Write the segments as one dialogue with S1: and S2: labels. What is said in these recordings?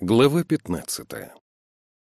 S1: Глава 15.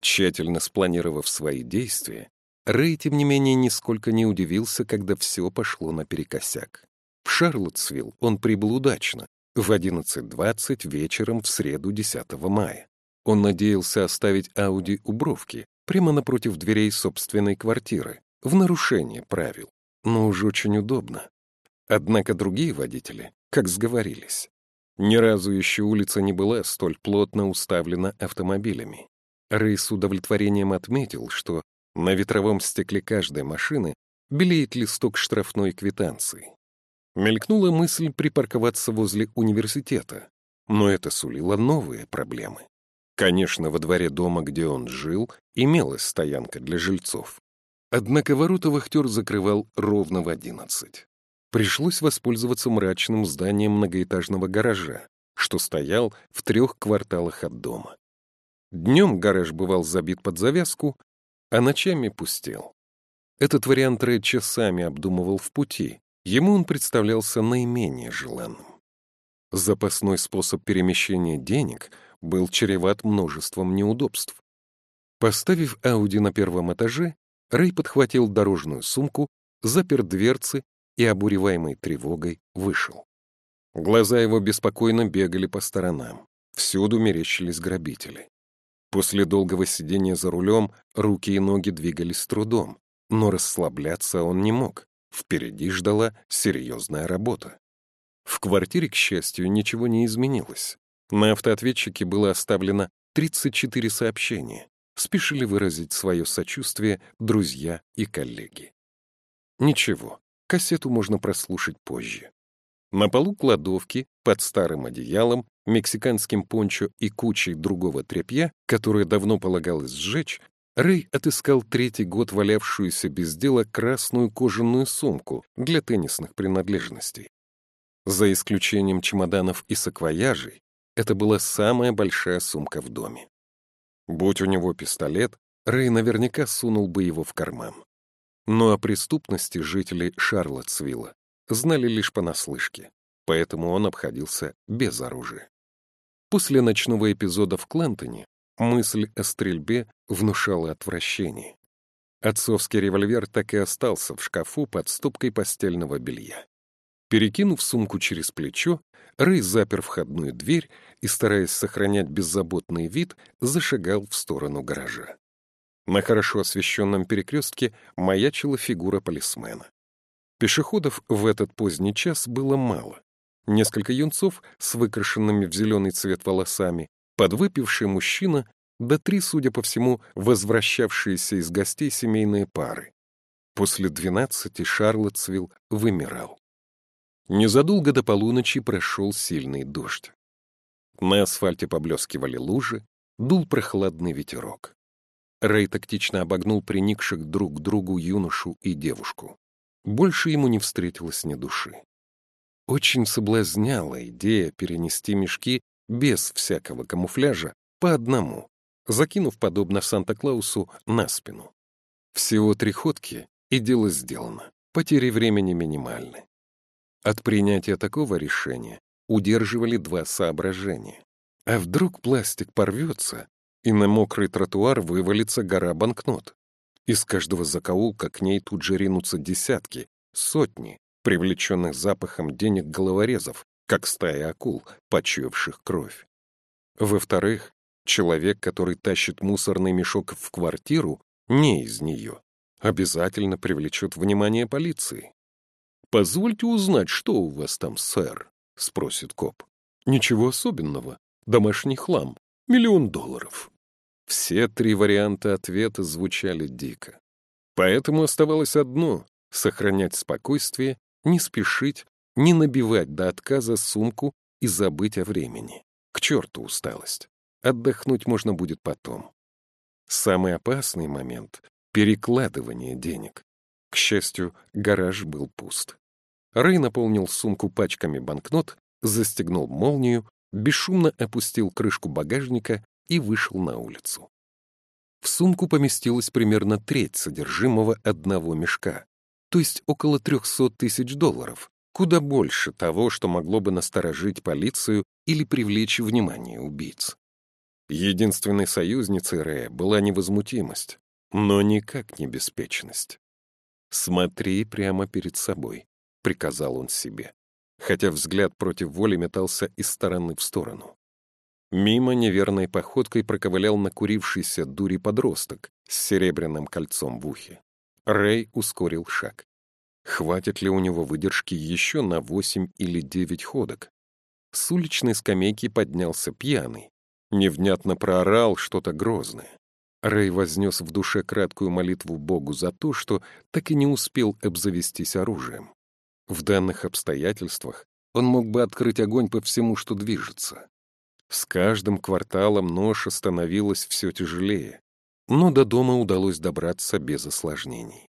S1: Тщательно спланировав свои действия, Рэй, тем не менее, нисколько не удивился, когда все пошло наперекосяк. В Шарлоттсвилл он прибыл удачно, в 11.20 вечером в среду 10 мая. Он надеялся оставить Ауди у бровки, прямо напротив дверей собственной квартиры, в нарушение правил, но уж очень удобно. Однако другие водители, как сговорились, ни разу еще улица не была столь плотно уставлена автомобилями. Рэй с удовлетворением отметил, что на ветровом стекле каждой машины белеет листок штрафной квитанции. Мелькнула мысль припарковаться возле университета, но это сулило новые проблемы. Конечно, во дворе дома, где он жил, имелась стоянка для жильцов. Однако ворота вахтер закрывал ровно в одиннадцать пришлось воспользоваться мрачным зданием многоэтажного гаража, что стоял в трех кварталах от дома. Днем гараж бывал забит под завязку, а ночами пустел. Этот вариант Рэй часами обдумывал в пути, ему он представлялся наименее желанным. Запасной способ перемещения денег был чреват множеством неудобств. Поставив Ауди на первом этаже, Рэй подхватил дорожную сумку, запер дверцы и, обуреваемый тревогой, вышел. Глаза его беспокойно бегали по сторонам. Всюду мерещились грабители. После долгого сидения за рулем руки и ноги двигались с трудом, но расслабляться он не мог. Впереди ждала серьезная работа. В квартире, к счастью, ничего не изменилось. На автоответчике было оставлено 34 сообщения. Спешили выразить свое сочувствие друзья и коллеги. Ничего, Кассету можно прослушать позже. На полу кладовки, под старым одеялом, мексиканским пончо и кучей другого тряпья, которое давно полагалось сжечь, Рэй отыскал третий год валявшуюся без дела красную кожаную сумку для теннисных принадлежностей. За исключением чемоданов и саквояжей, это была самая большая сумка в доме. Будь у него пистолет, Рэй наверняка сунул бы его в карман. Но о преступности жители Шарлоттсвилла знали лишь понаслышке, поэтому он обходился без оружия. После ночного эпизода в Клентоне мысль о стрельбе внушала отвращение. Отцовский револьвер так и остался в шкафу под стопкой постельного белья. Перекинув сумку через плечо, Рэй запер входную дверь и, стараясь сохранять беззаботный вид, зашагал в сторону гаража. На хорошо освещенном перекрестке маячила фигура полисмена. Пешеходов в этот поздний час было мало. Несколько юнцов с выкрашенными в зеленый цвет волосами, подвыпивший мужчина, да три, судя по всему, возвращавшиеся из гостей семейные пары. После двенадцати Шарлоттсвилл вымирал. Незадолго до полуночи прошел сильный дождь. На асфальте поблескивали лужи, дул прохладный ветерок. Рэй тактично обогнул приникших друг к другу юношу и девушку. Больше ему не встретилось ни души. Очень соблазняла идея перенести мешки без всякого камуфляжа по одному, закинув, подобно Санта-Клаусу, на спину. Всего три ходки, и дело сделано. Потери времени минимальны. От принятия такого решения удерживали два соображения. А вдруг пластик порвется, и на мокрый тротуар вывалится гора банкнот. Из каждого закоулка к ней тут же ринутся десятки, сотни, привлеченных запахом денег головорезов, как стая акул, почуявших кровь. Во-вторых, человек, который тащит мусорный мешок в квартиру, не из нее, обязательно привлечет внимание полиции. «Позвольте узнать, что у вас там, сэр?» — спросит коп. «Ничего особенного. Домашний хлам. Миллион долларов». Все три варианта ответа звучали дико. Поэтому оставалось одно — сохранять спокойствие, не спешить, не набивать до отказа сумку и забыть о времени. К черту усталость. Отдохнуть можно будет потом. Самый опасный момент — перекладывание денег. К счастью, гараж был пуст. Рэй наполнил сумку пачками банкнот, застегнул молнию, бесшумно опустил крышку багажника и вышел на улицу. В сумку поместилась примерно треть содержимого одного мешка, то есть около 300 тысяч долларов, куда больше того, что могло бы насторожить полицию или привлечь внимание убийц. Единственной союзницей Рэя была невозмутимость, но никак не беспечность. «Смотри прямо перед собой», — приказал он себе, хотя взгляд против воли метался из стороны в сторону. Мимо неверной походкой проковылял накурившийся дури подросток с серебряным кольцом в ухе. Рэй ускорил шаг. Хватит ли у него выдержки еще на восемь или девять ходок? С уличной скамейки поднялся пьяный. Невнятно проорал что-то грозное. Рэй вознес в душе краткую молитву Богу за то, что так и не успел обзавестись оружием. В данных обстоятельствах он мог бы открыть огонь по всему, что движется. С каждым кварталом ноша становилась все тяжелее, но до дома удалось добраться без осложнений.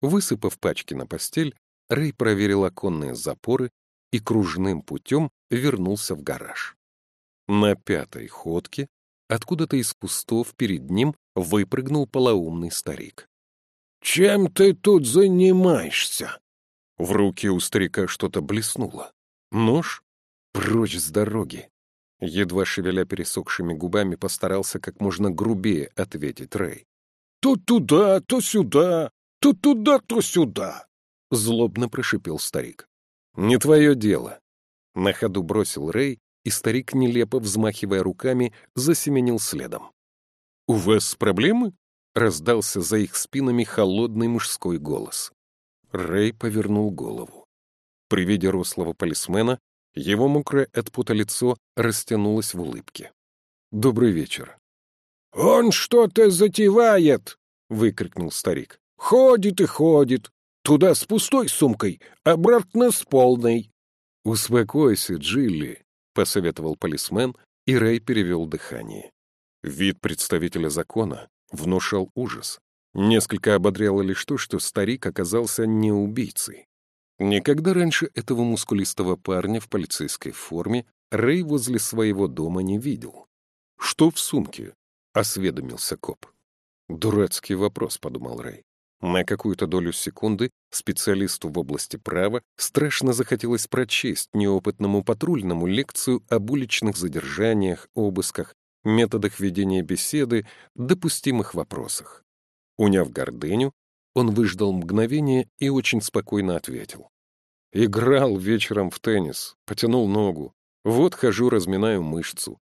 S1: Высыпав пачки на постель, Рэй проверил оконные запоры и кружным путем вернулся в гараж. На пятой ходке откуда-то из кустов перед ним выпрыгнул полоумный старик.
S2: «Чем ты тут занимаешься?»
S1: В руке у старика что-то блеснуло. Нож? Прочь с дороги. Едва шевеля пересохшими губами, постарался как можно грубее ответить Рэй.
S2: «То туда, то сюда, то туда, то сюда!»
S1: — злобно прошипел старик. «Не твое дело!» На ходу бросил Рэй, и старик, нелепо взмахивая руками, засеменил следом. «У вас проблемы?» — раздался за их спинами холодный мужской голос. Рэй повернул голову. При виде рослого полисмена его мокрое от пота лицо растянулось в улыбке. «Добрый вечер».
S2: «Он что-то затевает!» — выкрикнул старик. «Ходит и ходит. Туда с пустой сумкой, обратно с полной».
S1: «Успокойся, Джилли», — посоветовал полисмен, и Рэй перевел дыхание. Вид представителя закона внушал ужас. Несколько ободряло лишь то, что старик оказался не убийцей. Никогда раньше этого мускулистого парня в полицейской форме Рэй возле своего дома не видел. «Что в сумке?» — осведомился коп. «Дурацкий вопрос», — подумал Рэй. На какую-то долю секунды специалисту в области права страшно захотелось прочесть неопытному патрульному лекцию об уличных задержаниях, обысках, методах ведения беседы, допустимых вопросах. Уняв гордыню, он выждал мгновение и очень спокойно ответил. «Играл вечером в теннис, потянул ногу. Вот хожу, разминаю мышцу.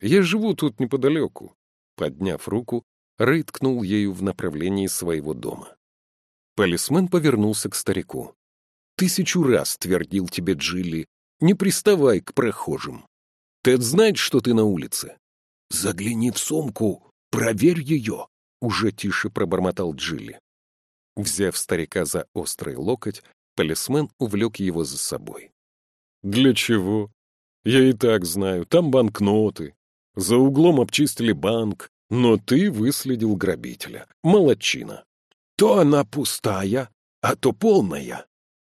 S1: Я живу тут неподалеку». Подняв руку, Рэй ткнул ею в направлении своего дома. Полисмен повернулся к старику. «Тысячу раз твердил тебе Джилли, не приставай к прохожим. Тед знает, что ты на улице?»
S2: «Загляни в сумку, проверь ее», —
S1: уже тише пробормотал Джилли. Взяв старика за острый локоть, полисмен увлек его за собой. «Для чего? Я и так знаю, там банкноты. За углом обчистили банк, но ты выследил грабителя. Молодчина!»
S2: «То она пустая, а то полная!»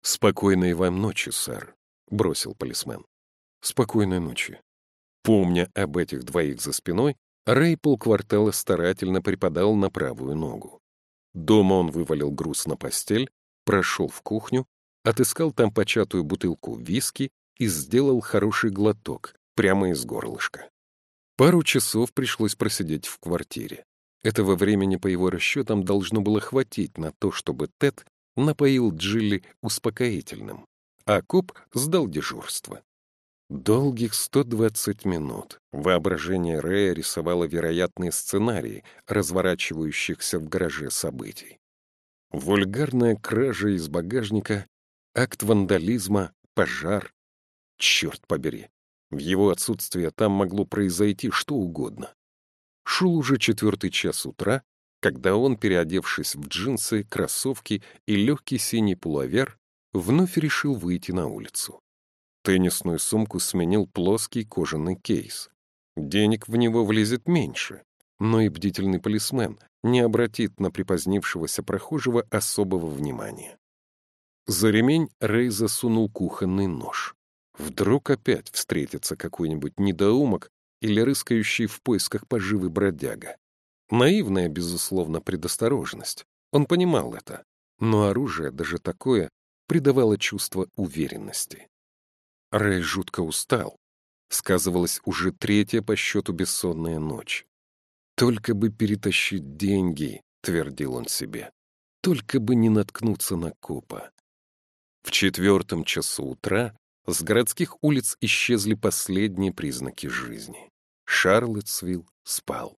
S1: «Спокойной вам ночи, сэр», — бросил полисмен. «Спокойной ночи». Помня об этих двоих за спиной, Рэй полквартала старательно припадал на правую ногу. Дома он вывалил груз на постель, прошел в кухню, отыскал там початую бутылку виски и сделал хороший глоток прямо из горлышка. Пару часов пришлось просидеть в квартире. Этого времени, по его расчетам, должно было хватить на то, чтобы Тед напоил Джилли успокоительным, а коп сдал дежурство. Долгих 120 минут воображение Рэя рисовало вероятные сценарии, разворачивающихся в гараже событий. Вульгарная кража из багажника, акт вандализма, пожар. Черт побери, в его отсутствие там могло произойти что угодно. Шел уже четвертый час утра, когда он, переодевшись в джинсы, кроссовки и легкий синий пуловер, вновь решил выйти на улицу. Теннисную сумку сменил плоский кожаный кейс. Денег в него влезет меньше, но и бдительный полисмен не обратит на припозднившегося прохожего особого внимания. За ремень Рэй засунул кухонный нож. Вдруг опять встретится какой-нибудь недоумок или рыскающий в поисках поживы бродяга. Наивная, безусловно, предосторожность. Он понимал это. Но оружие, даже такое, придавало чувство уверенности. Рэй жутко устал. Сказывалась уже третья по счету бессонная ночь. «Только бы перетащить деньги», — твердил он себе. «Только бы не наткнуться на копа». В четвертом часу утра с городских улиц исчезли последние признаки жизни. Шарлотсвилл спал.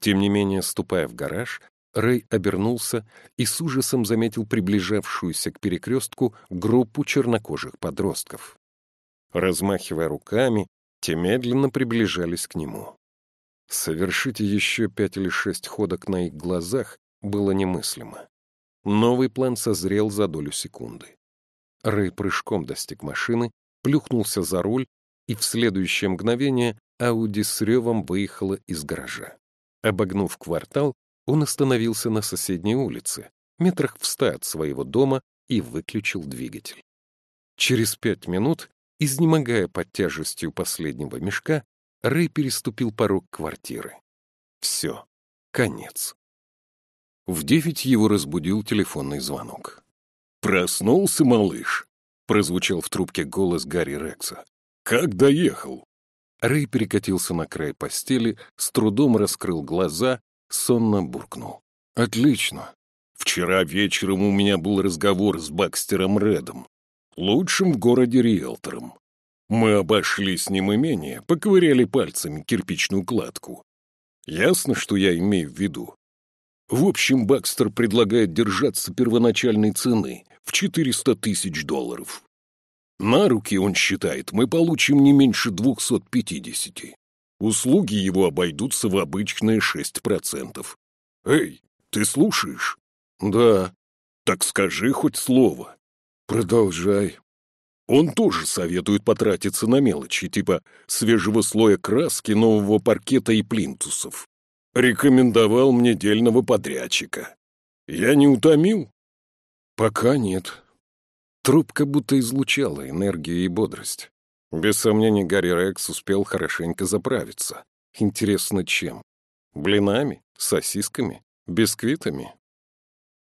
S1: Тем не менее, ступая в гараж, Рэй обернулся и с ужасом заметил приближавшуюся к перекрестку группу чернокожих подростков. Размахивая руками, те медленно приближались к нему. Совершить еще пять или шесть ходок на их глазах было немыслимо. Новый план созрел за долю секунды. Рэй прыжком достиг машины, плюхнулся за руль, и в следующее мгновение Ауди с ревом выехала из гаража. Обогнув квартал, он остановился на соседней улице, метрах в ста от своего дома, и выключил двигатель. Через пять минут, изнемогая под тяжестью последнего мешка, Рэй переступил порог квартиры. Все, конец. В девять его разбудил телефонный звонок.
S2: «Проснулся, малыш?» — прозвучал в трубке голос Гарри Рекса. «Как доехал?»
S1: Рэй перекатился на край постели, с трудом раскрыл глаза, сонно буркнул. «Отлично.
S2: Вчера вечером у меня был разговор с Бакстером Редом, лучшим в городе риэлтором. Мы обошли с ним имение, поковыряли пальцами кирпичную кладку. Ясно, что я имею в виду? В общем, Бакстер предлагает держаться первоначальной цены в 400 тысяч долларов. На руки, он считает, мы получим не меньше 250. Услуги его обойдутся в обычные 6%. Эй, ты слушаешь?
S1: Да.
S2: Так скажи хоть слово.
S1: Продолжай.
S2: Он тоже советует потратиться на мелочи, типа свежего слоя краски, нового паркета и плинтусов. Рекомендовал мне дельного подрядчика. Я не утомил?
S1: Пока нет. Трубка будто излучала энергию и бодрость. Без сомнений, Гарри Рекс успел хорошенько заправиться. Интересно, чем? Блинами? Сосисками? Бисквитами?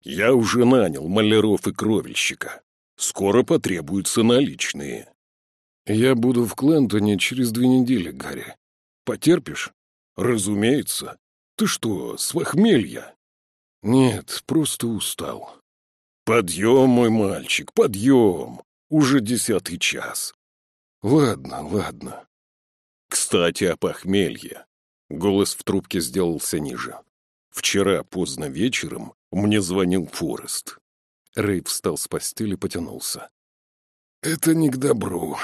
S2: Я уже нанял маляров и кровельщика. Скоро потребуются наличные.
S1: Я буду в Клентоне через две недели, Гарри. Потерпишь?
S2: Разумеется. Ты что, с похмелья?
S1: Нет, просто устал.
S2: Подъем, мой мальчик, подъем. Уже десятый час.
S1: Ладно, ладно.
S2: Кстати, о похмелье. Голос в трубке сделался ниже. Вчера поздно вечером мне звонил Форест.
S1: Рэй встал с постели и потянулся.
S2: «Это не к добру».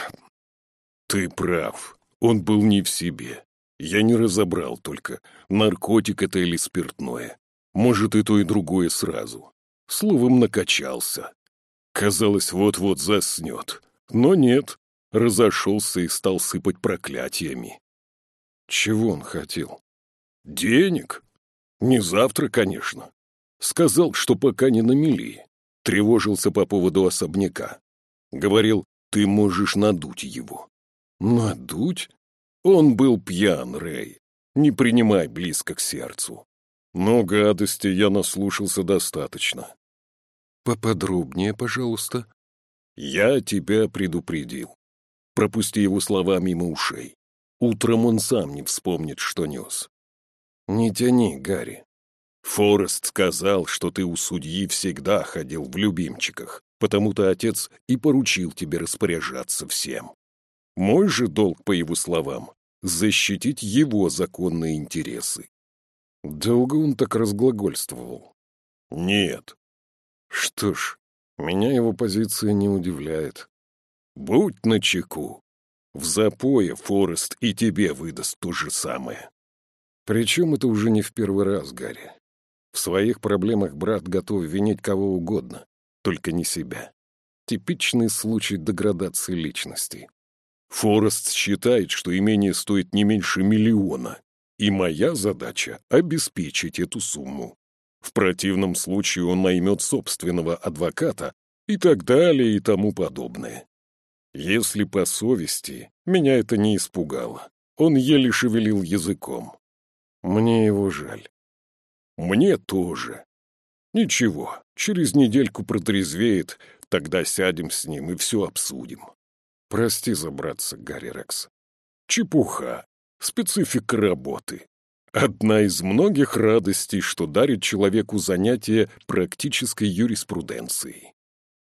S2: «Ты прав. Он был не в себе. Я не разобрал только, наркотик это или спиртное. Может, и то, и другое сразу. Словом, накачался. Казалось, вот-вот заснет. Но нет, разошелся и стал сыпать проклятиями.
S1: Чего он хотел?
S2: Денег. Не завтра, конечно. Сказал, что пока не на мели. Тревожился по поводу особняка. Говорил, ты можешь надуть его.
S1: Надуть?
S2: Он был пьян, Рэй. Не принимай близко к сердцу. Но гадости я наслушался достаточно.
S1: Поподробнее, пожалуйста.
S2: Я тебя предупредил. Пропусти его слова мимо ушей. Утром он сам не вспомнит, что нес.
S1: Не тяни, Гарри.
S2: Форест сказал, что ты у судьи всегда ходил в любимчиках, потому-то отец и поручил тебе распоряжаться всем. Мой же долг, по его словам, защитить его законные интересы.
S1: Долго он так разглагольствовал?
S2: Нет.
S1: Что ж, меня его позиция не удивляет.
S2: Будь начеку. В запое Форест и тебе выдаст то же самое.
S1: Причем это уже не в первый раз, Гарри. В своих проблемах брат готов винить кого угодно, только не себя. Типичный случай деградации личности.
S2: Форест считает, что имение стоит не меньше миллиона, и моя задача — обеспечить эту сумму. В противном случае он наймет собственного адвоката и так далее и тому подобное. Если по совести, меня это не испугало. Он еле шевелил языком.
S1: Мне его жаль.
S2: Мне тоже. Ничего, через недельку протрезвеет, тогда сядем с ним и все обсудим.
S1: Прости за братца, Гарри Рекс.
S2: Чепуха. Специфика работы. Одна из многих радостей, что дарит человеку занятие практической юриспруденцией.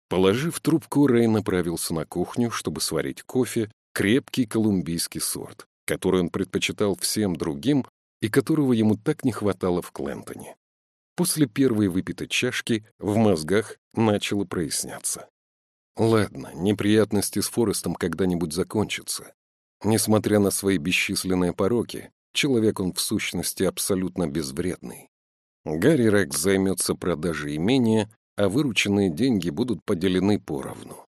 S2: Положив трубку, Рэй направился на кухню, чтобы сварить кофе, крепкий колумбийский сорт, который он предпочитал всем другим и которого ему так не хватало в Клентоне. После первой выпитой чашки в мозгах начало проясняться. Ладно, неприятности с Форестом когда-нибудь закончатся. Несмотря на свои бесчисленные пороки, человек он в сущности абсолютно безвредный. Гарри Рекс займется продажей имения, а вырученные деньги будут поделены поровну.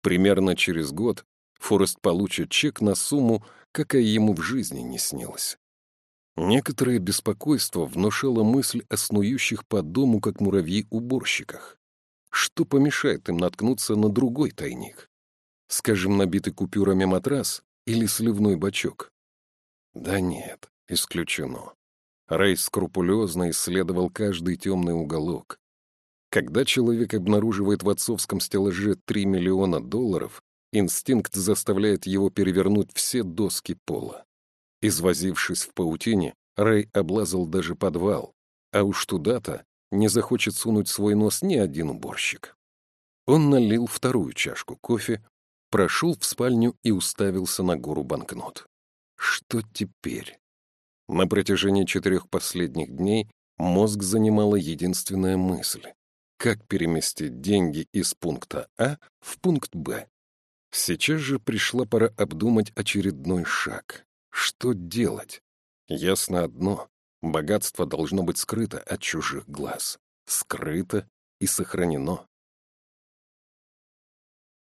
S2: Примерно через год Форест получит чек на сумму, какая ему в жизни не снилась. Некоторое беспокойство внушало мысль о снующих по дому, как муравьи, уборщиках. Что помешает им наткнуться на другой тайник? Скажем, набитый купюрами матрас или сливной бачок? Да нет, исключено. Рэй скрупулезно исследовал каждый темный уголок. Когда человек обнаруживает в отцовском стеллаже 3 миллиона долларов, инстинкт заставляет его перевернуть все доски пола. Извозившись в паутине, Рэй облазал даже подвал, а уж туда-то не захочет сунуть свой нос ни один уборщик. Он налил вторую чашку кофе, прошел в спальню и уставился на гору банкнот. Что теперь? На протяжении четырех последних дней мозг занимала единственная мысль — как переместить деньги из пункта А в пункт Б. Сейчас же пришла пора обдумать очередной шаг. Что делать? Ясно одно. Богатство должно быть скрыто от чужих глаз. Скрыто и сохранено.